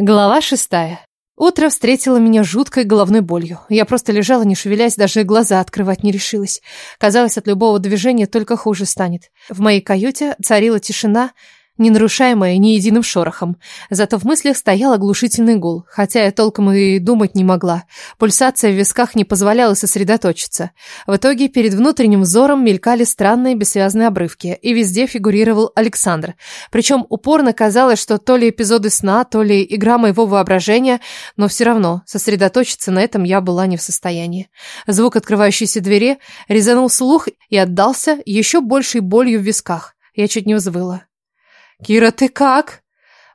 Глава шестая. Утро встретило меня жуткой головной болью. Я просто лежала, не шевелясь, даже глаза открывать не решилась. Казалось, от любого движения только хуже станет. В моей каюте царила тишина, не нарушаемая ни единым шорохом. Зато в мыслях стоял оглушительный гул, хотя я толком и думать не могла. Пульсация в висках не позволяла сосредоточиться. В итоге перед внутренним взором мелькали странные бессвязные обрывки, и везде фигурировал Александр. Причем упорно казалось, что то ли эпизоды сна, то ли игра моего воображения, но все равно сосредоточиться на этом я была не в состоянии. Звук открывающейся двери резанул слух и отдался еще большей болью в висках. Я чуть не взвыла. «Кира, ты как?»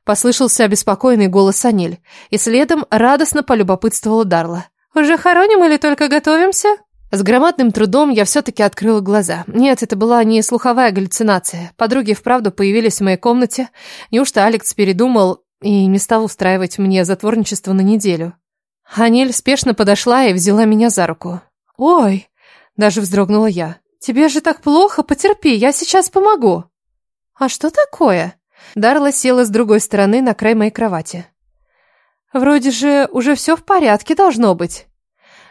Послышался обеспокоенный голос Аниль, и следом радостно полюбопытствовала Дарла. «Уже хороним или только готовимся?» С громадным трудом я все-таки открыла глаза. Нет, это была не слуховая галлюцинация. Подруги вправду появились в моей комнате. Неужто Алекс передумал и не стал устраивать мне затворничество на неделю? Аниль спешно подошла и взяла меня за руку. «Ой!» – даже вздрогнула я. «Тебе же так плохо, потерпи, я сейчас помогу!» «А что такое?» Дарла села с другой стороны на край моей кровати. «Вроде же уже все в порядке должно быть».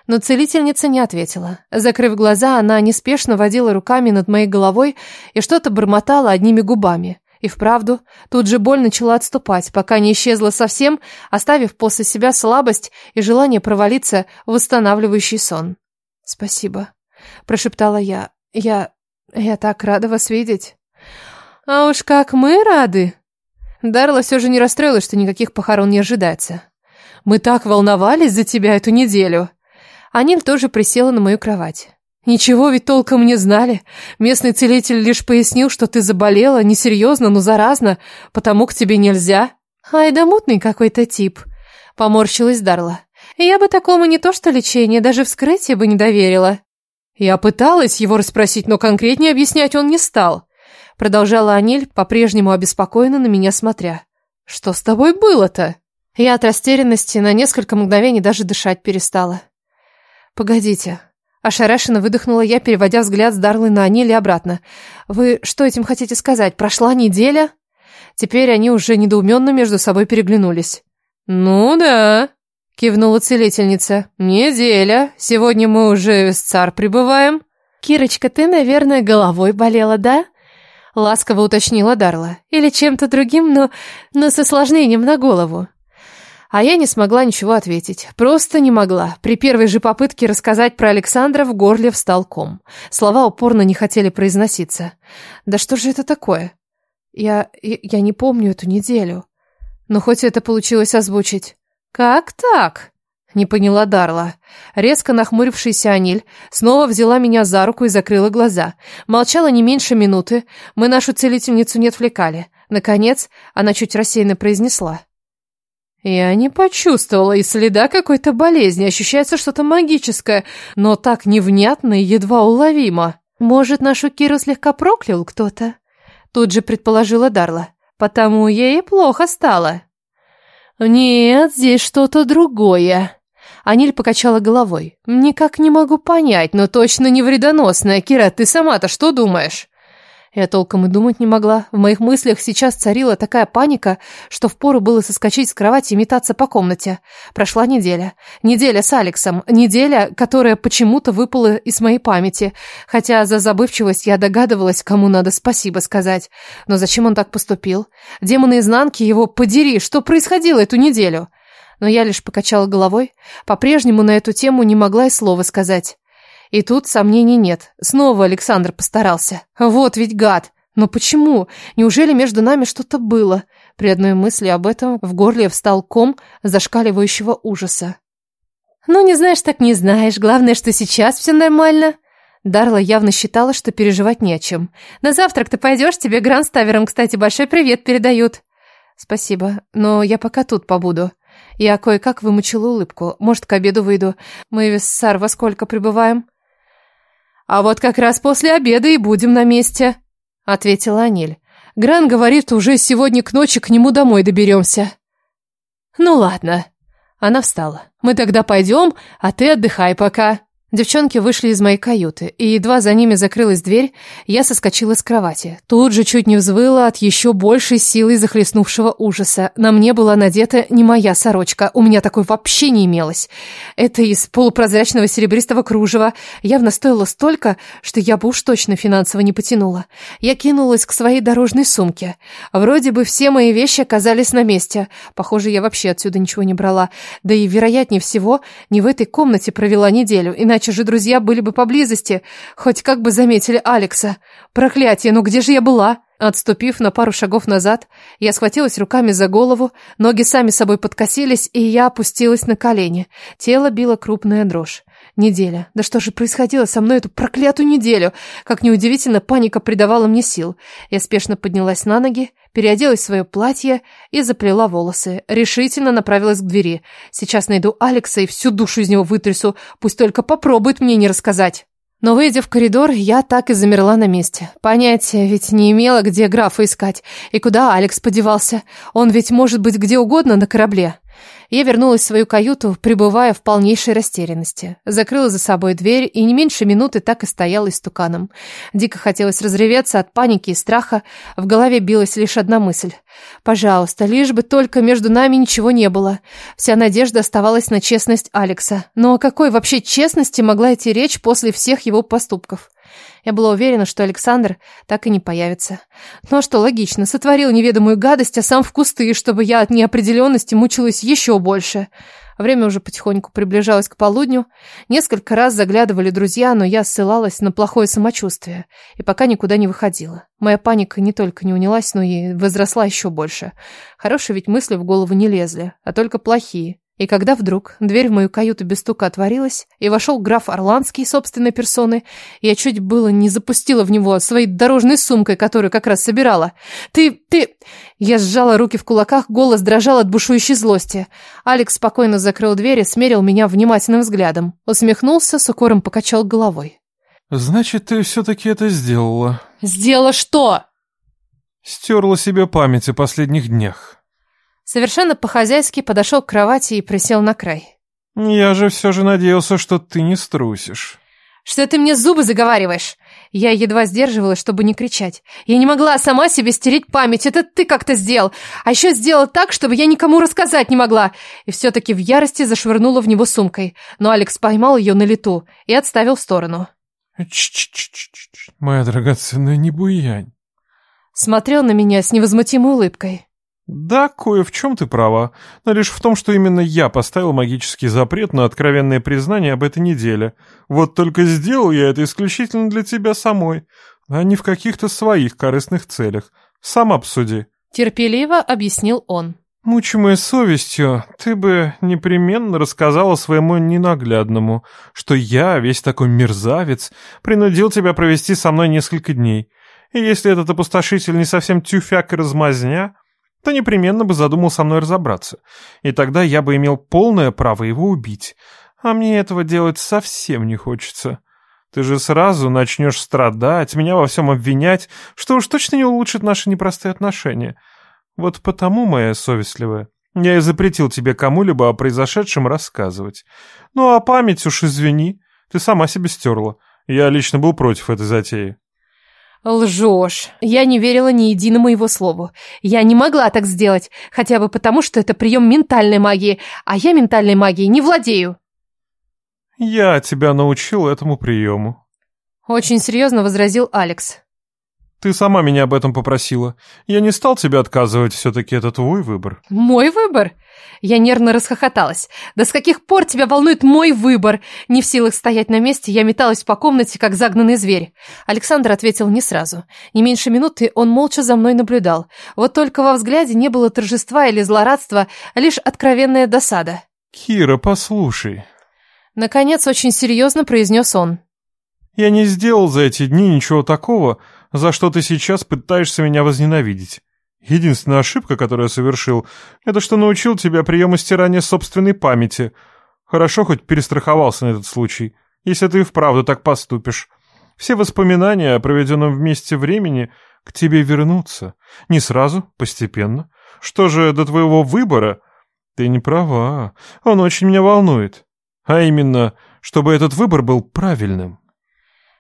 Но целительница не ответила. Закрыв глаза, она неспешно водила руками над моей головой и что-то бормотала одними губами. И вправду, тут же боль начала отступать, пока не исчезла совсем, оставив после себя слабость и желание провалиться в восстанавливающий сон. «Спасибо», — прошептала я. «Я... я так рада вас видеть». А уж как мы рады. Дарла все же не расстроилась, что никаких похорон не ожидается. Мы так волновались за тебя эту неделю. Аниль тоже присела на мою кровать. Ничего ведь толком не знали. Местный целитель лишь пояснил, что ты заболела, несерьезно, но заразно, потому к тебе нельзя. Ай да мутный какой-то тип. Поморщилась Дарла. Я бы такому не то что лечение, даже вскрытие бы не доверила. Я пыталась его расспросить, но конкретнее объяснять он не стал. Продолжала Аниль, по-прежнему обеспокоенно на меня смотря. «Что с тобой было-то?» Я от растерянности на несколько мгновений даже дышать перестала. «Погодите». Ошарашенно выдохнула я, переводя взгляд с Дарлы на Аниль и обратно. «Вы что этим хотите сказать? Прошла неделя?» Теперь они уже недоуменно между собой переглянулись. «Ну да», — кивнула целительница. «Неделя. Сегодня мы уже в цар прибываем». «Кирочка, ты, наверное, головой болела, да?» Ласково уточнила Дарла. Или чем-то другим, но, но с осложнением на голову. А я не смогла ничего ответить. Просто не могла. При первой же попытке рассказать про Александра в горле встал ком. Слова упорно не хотели произноситься. Да что же это такое? Я... я не помню эту неделю. Но хоть это получилось озвучить. Как так? Не поняла Дарла. Резко нахмурившийся Аниль снова взяла меня за руку и закрыла глаза. Молчала не меньше минуты. Мы нашу целительницу не отвлекали. Наконец, она чуть рассеянно произнесла. Я не почувствовала и следа какой-то болезни. Ощущается что-то магическое, но так невнятно и едва уловимо. Может, нашу Киру слегка проклял кто-то? Тут же предположила Дарла. Потому ей плохо стало. Нет, здесь что-то другое. Аниль покачала головой. «Никак не могу понять, но точно не вредоносная. Кира, ты сама-то что думаешь?» Я толком и думать не могла. В моих мыслях сейчас царила такая паника, что впору было соскочить с кровати и метаться по комнате. Прошла неделя. Неделя с Алексом. Неделя, которая почему-то выпала из моей памяти. Хотя за забывчивость я догадывалась, кому надо спасибо сказать. Но зачем он так поступил? Демоны изнанки его подери, что происходило эту неделю? Но я лишь покачала головой, по-прежнему на эту тему не могла и слова сказать. И тут сомнений нет. Снова Александр постарался. Вот ведь гад! Но почему? Неужели между нами что-то было? При одной мысли об этом в горле встал ком зашкаливающего ужаса. «Ну, не знаешь, так не знаешь. Главное, что сейчас все нормально». Дарла явно считала, что переживать не о чем. «На завтрак ты пойдешь? Тебе Гранставером, кстати, большой привет передают». «Спасибо, но я пока тут побуду». Я кое-как вымучила улыбку. Может, к обеду выйду. Мы Сар во сколько прибываем? А вот как раз после обеда и будем на месте, ответила Аниль. Гран говорит, уже сегодня к ночи к нему домой доберемся. Ну ладно. Она встала. Мы тогда пойдем, а ты отдыхай пока. Девчонки вышли из моей каюты, и едва за ними закрылась дверь, я соскочила с кровати. Тут же чуть не взвыла от еще большей силы захлестнувшего ужаса. На мне была надета не моя сорочка, у меня такой вообще не имелось. Это из полупрозрачного серебристого кружева. Явно стоило столько, что я бы уж точно финансово не потянула. Я кинулась к своей дорожной сумке. Вроде бы все мои вещи оказались на месте. Похоже, я вообще отсюда ничего не брала. Да и, вероятнее всего, не в этой комнате провела неделю, иначе же друзья были бы поблизости, хоть как бы заметили Алекса. Проклятие, ну где же я была? Отступив на пару шагов назад, я схватилась руками за голову, ноги сами собой подкосились, и я опустилась на колени. Тело било крупная дрожь. Неделя. Да что же происходило со мной эту проклятую неделю? Как неудивительно, паника придавала мне сил. Я спешно поднялась на ноги, переоделась в свое платье и заплела волосы. Решительно направилась к двери. Сейчас найду Алекса и всю душу из него вытрясу. Пусть только попробует мне не рассказать. Но, выйдя в коридор, я так и замерла на месте. Понятия ведь не имела, где графа искать и куда Алекс подевался. Он ведь может быть где угодно на корабле. Я вернулась в свою каюту, пребывая в полнейшей растерянности. Закрыла за собой дверь и не меньше минуты так и стояла истуканом. Дико хотелось разреветься от паники и страха. В голове билась лишь одна мысль. «Пожалуйста, лишь бы только между нами ничего не было». Вся надежда оставалась на честность Алекса. Но о какой вообще честности могла идти речь после всех его поступков? Я была уверена, что Александр так и не появится. Ну а что логично, сотворил неведомую гадость, а сам в кусты, чтобы я от неопределенности мучилась еще больше. Время уже потихоньку приближалось к полудню. Несколько раз заглядывали друзья, но я ссылалась на плохое самочувствие и пока никуда не выходила. Моя паника не только не унялась, но и возросла еще больше. Хорошие ведь мысли в голову не лезли, а только плохие. И когда вдруг дверь в мою каюту без стука отворилась, и вошел граф Орландский собственной персоны, я чуть было не запустила в него своей дорожной сумкой, которую как раз собирала. «Ты... ты...» Я сжала руки в кулаках, голос дрожал от бушующей злости. Алекс спокойно закрыл дверь и смерил меня внимательным взглядом. Усмехнулся, с укором покачал головой. «Значит, ты все-таки это сделала?» «Сделала что?» «Стерла себе память о последних днях». Совершенно по-хозяйски подошел к кровати и присел на край. «Я же все же надеялся, что ты не струсишь». «Что ты мне зубы заговариваешь?» Я едва сдерживалась, чтобы не кричать. Я не могла сама себе стереть память. Это ты как-то сделал. А еще сделал так, чтобы я никому рассказать не могла. И все-таки в ярости зашвырнула в него сумкой. Но Алекс поймал ее на лету и отставил в сторону. Ч-ч-ч-ч-ч, моя драгоценная, не буянь. Смотрел на меня с невозмутимой улыбкой. Да, кое в чем ты права, но лишь в том, что именно я поставил магический запрет на откровенное признание об этой неделе. Вот только сделал я это исключительно для тебя самой, а не в каких-то своих корыстных целях. Сам обсуди. Терпеливо объяснил он. Мучимая совестью, ты бы непременно рассказала своему ненаглядному, что я, весь такой мерзавец, принудил тебя провести со мной несколько дней. И если этот опустошитель не совсем тюфяк и размазня, то непременно бы задумал со мной разобраться, и тогда я бы имел полное право его убить. А мне этого делать совсем не хочется. Ты же сразу начнешь страдать, меня во всем обвинять, что уж точно не улучшит наши непростые отношения. Вот потому, моя совестливая, я и запретил тебе кому-либо о произошедшем рассказывать. Ну а память уж извини, ты сама себе стерла. Я лично был против этой затеи. Лжешь. Я не верила ни единому его слову. Я не могла так сделать, хотя бы потому, что это прием ментальной магии, а я ментальной магией не владею. Я тебя научил этому приему. Очень серьезно возразил Алекс. Ты сама меня об этом попросила. Я не стал тебе отказывать, все-таки это твой выбор. Мой выбор? Я нервно расхохоталась. Да с каких пор тебя волнует мой выбор? Не в силах стоять на месте, я металась по комнате, как загнанный зверь. Александр ответил не сразу. Не меньше минуты он молча за мной наблюдал. Вот только во взгляде не было торжества или злорадства, а лишь откровенная досада. «Кира, послушай». Наконец, очень серьезно произнес он. «Я не сделал за эти дни ничего такого, за что ты сейчас пытаешься меня возненавидеть. Единственная ошибка, которую я совершил, это что научил тебя приему стирания собственной памяти. Хорошо хоть перестраховался на этот случай, если ты и вправду так поступишь. Все воспоминания о проведенном вместе времени к тебе вернутся. Не сразу, постепенно. Что же до твоего выбора? Ты не права, он очень меня волнует. А именно, чтобы этот выбор был правильным.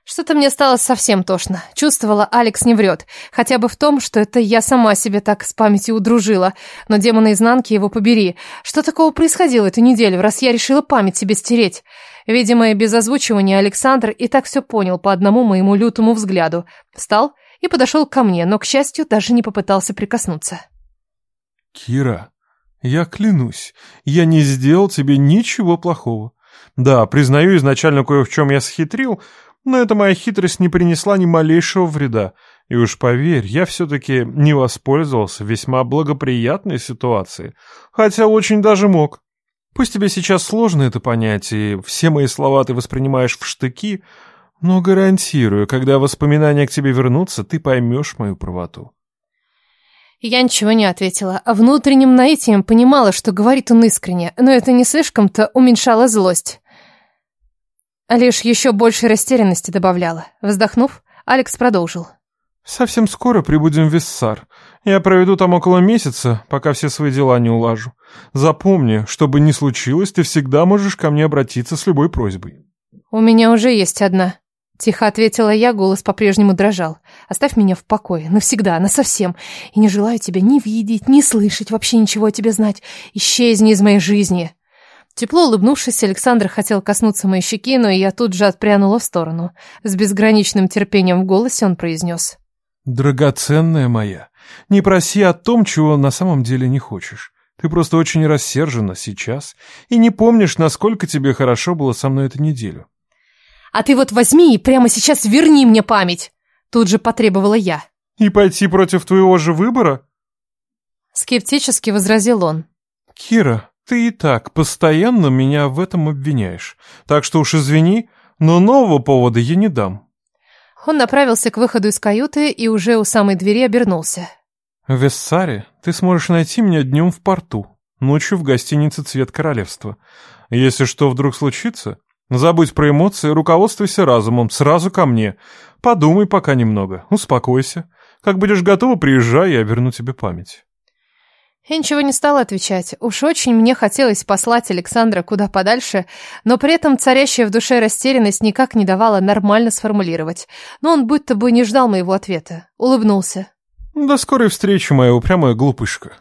Что-то мне стало совсем тошно. Чувствовала, Алекс не врет. Хотя бы в том, что это я сама себе так с памятью удружила. Но демона изнанки его побери. Что такого происходило эту неделю, раз я решила память себе стереть? Видимо, и без озвучивания Александр и так все понял по одному моему лютому взгляду. Встал и подошел ко мне, но, к счастью, даже не попытался прикоснуться. «Кира, я клянусь, я не сделал тебе ничего плохого. Да, признаю, изначально кое в чем я схитрил, но эта моя хитрость не принесла ни малейшего вреда. И уж поверь, я все-таки не воспользовался весьма благоприятной ситуацией, хотя очень даже мог. Пусть тебе сейчас сложно это понять, и все мои слова ты воспринимаешь в штыки, но гарантирую, когда воспоминания к тебе вернутся, ты поймешь мою правоту. Я ничего не ответила. а Внутренним наитием понимала, что говорит он искренне, но это не слишком-то уменьшало злость. Лишь еще больше растерянности добавляла. Вздохнув, Алекс продолжил. «Совсем скоро прибудем в Виссар. Я проведу там около месяца, пока все свои дела не улажу. Запомни, что бы ни случилось, ты всегда можешь ко мне обратиться с любой просьбой». «У меня уже есть одна», Тихо ответила я, голос по-прежнему дрожал. «Оставь меня в покое, навсегда, насовсем. И не желаю тебя ни видеть, ни слышать, вообще ничего о тебе знать. Исчезни из моей жизни!» Тепло улыбнувшись, Александр хотел коснуться моей щеки, но я тут же отпрянула в сторону. С безграничным терпением в голосе он произнес. «Драгоценная моя, не проси о том, чего на самом деле не хочешь. Ты просто очень рассержена сейчас и не помнишь, насколько тебе хорошо было со мной эту неделю. А ты вот возьми и прямо сейчас верни мне память!» Тут же потребовала я. «И пойти против твоего же выбора?» Скептически возразил он. «Кира, ты и так постоянно меня в этом обвиняешь. Так что уж извини, но нового повода я не дам». Он направился к выходу из каюты и уже у самой двери обернулся. «В Вессаре ты сможешь найти меня днем в порту, ночью в гостинице «Цвет королевства». Если что вдруг случится, Забудь про эмоции, руководствуйся разумом, сразу ко мне. Подумай пока немного, успокойся. Как будешь готова, приезжай, я верну тебе память. Я ничего не стала отвечать. Уж очень мне хотелось послать Александра куда подальше, но при этом царящая в душе растерянность никак не давала нормально сформулировать. Но он будто бы не ждал моего ответа. Улыбнулся. «До скорой встречи, моя упрямая глупышка».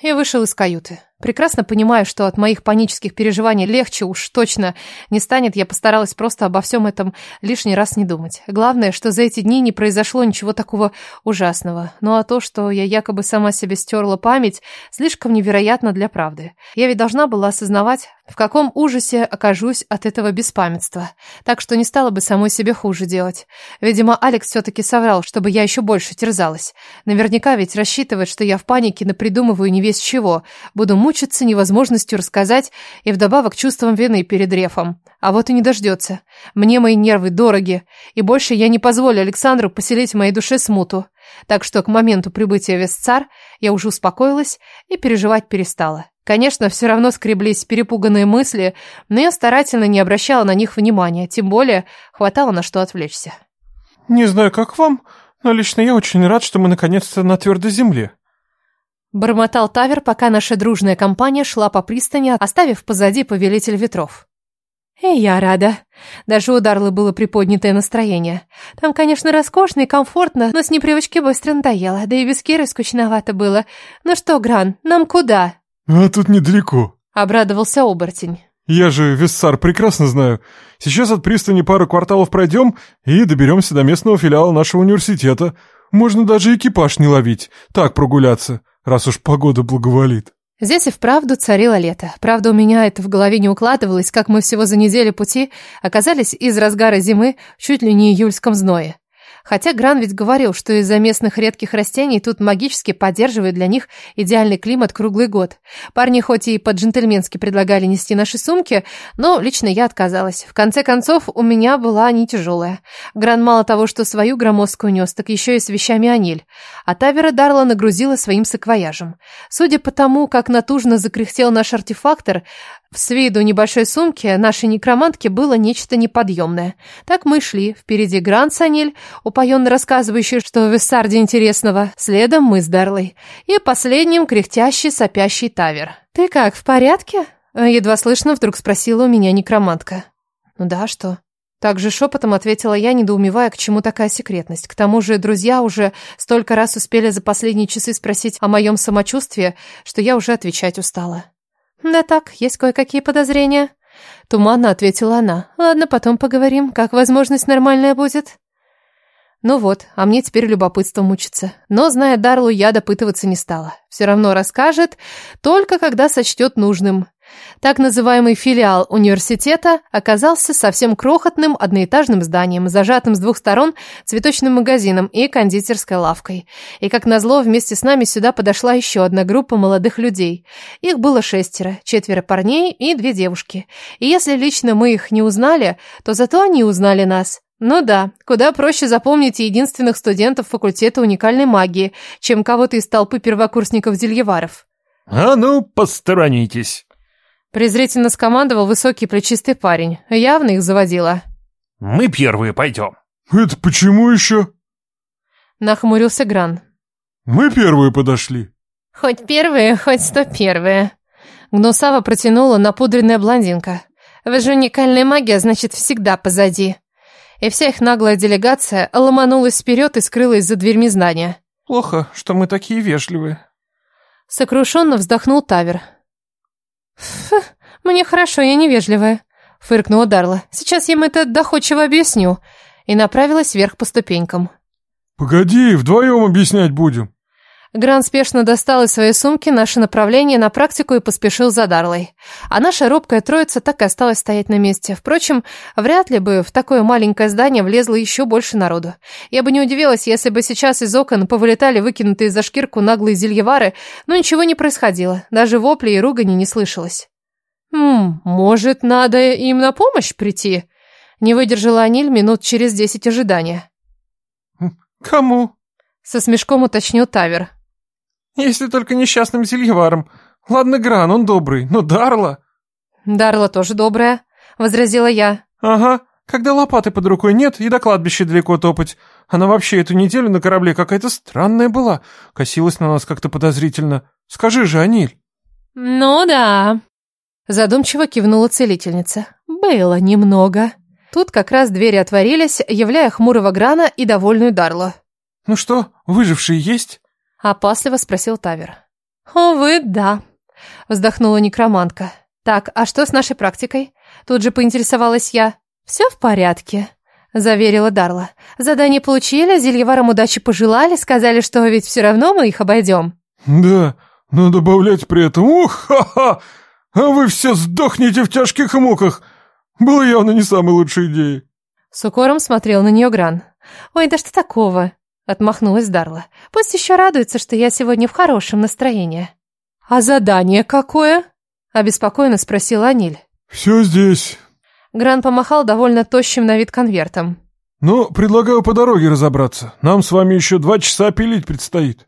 И вышел из каюты. Прекрасно понимаю, что от моих панических переживаний легче уж точно не станет, я постаралась просто обо всем этом лишний раз не думать. Главное, что за эти дни не произошло ничего такого ужасного. Ну а то, что я якобы сама себе стерла память, слишком невероятно для правды. Я ведь должна была осознавать, в каком ужасе окажусь от этого беспамятства. Так что не стала бы самой себе хуже делать. Видимо, Алекс все-таки соврал, чтобы я еще больше терзалась. Наверняка ведь рассчитывает, что я в панике напридумываю не весь чего. Буду мучиться невозможностью рассказать и вдобавок чувством вины перед Рефом. А вот и не дождется. Мне мои нервы дороги, и больше я не позволю Александру поселить в моей душе смуту. Так что к моменту прибытия в Вестцар я уже успокоилась и переживать перестала. Конечно, все равно скреблись перепуганные мысли, но я старательно не обращала на них внимания, тем более хватало на что отвлечься. «Не знаю, как вам, но лично я очень рад, что мы наконец-то на твердой земле», Бормотал Тавер, пока наша дружная компания шла по пристани, оставив позади повелитель ветров. И я рада. Даже у Дарлы было приподнятое настроение. Там, конечно, роскошно и комфортно, но с непривычки быстро надоело, да и без Киры скучновато было. Ну что, Гран, нам куда? А тут недалеко. Обрадовался оборотень. Я же Виссар прекрасно знаю. Сейчас от пристани пару кварталов пройдем и доберемся до местного филиала нашего университета. Можно даже экипаж не ловить, так прогуляться раз уж погода благоволит. Здесь и вправду царило лето. Правда, у меня это в голове не укладывалось, как мы всего за неделю пути оказались из разгара зимы чуть ли не июльском зное. Хотя Гран ведь говорил, что из-за местных редких растений тут магически поддерживает для них идеальный климат круглый год. Парни хоть и по-джентльменски предлагали нести наши сумки, но лично я отказалась. В конце концов, у меня была не тяжелая. Гран мало того, что свою громоздкую нес, так еще и с вещами Аниль. А Тавера Дарла нагрузила своим саквояжем. Судя по тому, как натужно закряхтел наш артефактор, с виду небольшой сумки нашей некромантки было нечто неподъемное. Так мы шли. Впереди Гран Саниль, упоенно рассказывающий, что в Виссарде интересного. Следом мы с Дарлой. И последним кряхтящий, сопящий Тавер. «Ты как, в порядке?» Едва слышно вдруг спросила у меня некромантка. Ну да, что? Также шепотом ответила я, недоумевая, к чему такая секретность. К тому же друзья уже столько раз успели за последние часы спросить о моем самочувствии, что я уже отвечать устала. «Да так, есть кое-какие подозрения», — туманно ответила она. «Ладно, потом поговорим, как возможность нормальная будет». Ну вот, а мне теперь любопытство мучится. Но, зная Дарлу, я допытываться не стала. Все равно расскажет, только когда сочтет нужным. Так называемый филиал университета оказался совсем крохотным одноэтажным зданием, зажатым с двух сторон цветочным магазином и кондитерской лавкой. И, как назло, вместе с нами сюда подошла еще одна группа молодых людей. Их было шестеро, четверо парней и две девушки. И если лично мы их не узнали, то зато они узнали нас. Ну да, куда проще запомнить единственных студентов факультета уникальной магии, чем кого-то из толпы первокурсников-зельеваров. «А ну, посторонитесь!» Презрительно скомандовал высокий плечистый парень. Явно их заводила. «Мы первые пойдем». «Это почему еще?» Нахмурился Гран. «Мы первые подошли». «Хоть первые, хоть сто первые». Гнусава протянула напудренная блондинка. «Вы же уникальная магия, значит, всегда позади». И вся их наглая делегация ломанулась вперед и скрылась за дверьми здания. «Плохо, что мы такие вежливые». Сокрушенно вздохнул Тавер. «Фу, мне хорошо, я невежливая», — фыркнула Дарла. «Сейчас я им это доходчиво объясню». И направилась вверх по ступенькам. «Погоди, вдвоем объяснять будем». Гран спешно достал из своей сумки наше направление на практику и поспешил за Дарлой. А наша робкая троица так и осталась стоять на месте. Впрочем, вряд ли бы в такое маленькое здание влезло еще больше народу. Я бы не удивилась, если бы сейчас из окон повылетали выкинутые за шкирку наглые зельевары, но ничего не происходило. Даже вопли и ругани не слышалось. «Хм, может, надо им на помощь прийти?» Не выдержала Аниль минут через десять ожидания. «Кому?» Со смешком уточнил Тавер. Если только несчастным зельеваром. Ладно, Гран, он добрый, но Дарла... Дарла тоже добрая, возразила я. Ага, когда лопаты под рукой нет и до кладбища далеко топать. Она вообще эту неделю на корабле какая-то странная была. Косилась на нас как-то подозрительно. Скажи же, Аниль. Ну да. Задумчиво кивнула целительница. Было немного. Тут как раз двери отворились, являя хмурого Грана и довольную Дарлу. «Ну что, выжившие есть?» Опасливо спросил Тавер. «Увы, да», — вздохнула некромантка. «Так, а что с нашей практикой?» Тут же поинтересовалась я. «Все в порядке», — заверила Дарла. «Задание получили, зельеварам удачи пожелали, сказали, что ведь все равно мы их обойдем». «Да, но добавлять при этом ух-ха-ха! А вы все сдохнете в тяжких муках! Было явно не самой лучшей идеей». С укором смотрел на нее Гран. «Ой, да что такого?» Отмахнулась Дарла. Пусть еще радуется, что я сегодня в хорошем настроении. А задание какое? Обеспокоенно спросила Аниль. Все здесь. Гран помахал довольно тощим на вид конвертом. Ну, предлагаю по дороге разобраться. Нам с вами еще два часа пилить предстоит.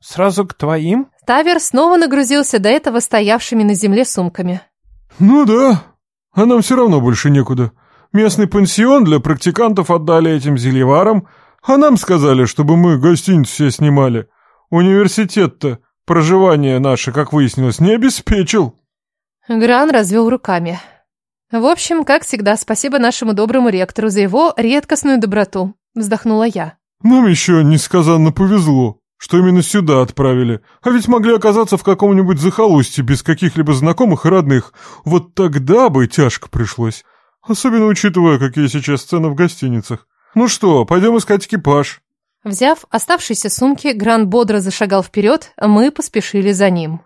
Сразу к твоим? Тавер снова нагрузился до этого стоявшими на земле сумками. Ну да, а нам все равно больше некуда. Местный пансион для практикантов отдали этим зельеварам, а нам сказали, чтобы мы гостиницу все снимали. Университет-то проживание наше, как выяснилось, не обеспечил. Гран развел руками. В общем, как всегда, спасибо нашему доброму ректору за его редкостную доброту, вздохнула я. Нам еще несказанно повезло, что именно сюда отправили. А ведь могли оказаться в каком-нибудь захолустье без каких-либо знакомых и родных. Вот тогда бы тяжко пришлось. Особенно учитывая, какие сейчас цены в гостиницах. «Ну что, пойдем искать экипаж». Взяв оставшиеся сумки, Гран бодро зашагал вперед, мы поспешили за ним.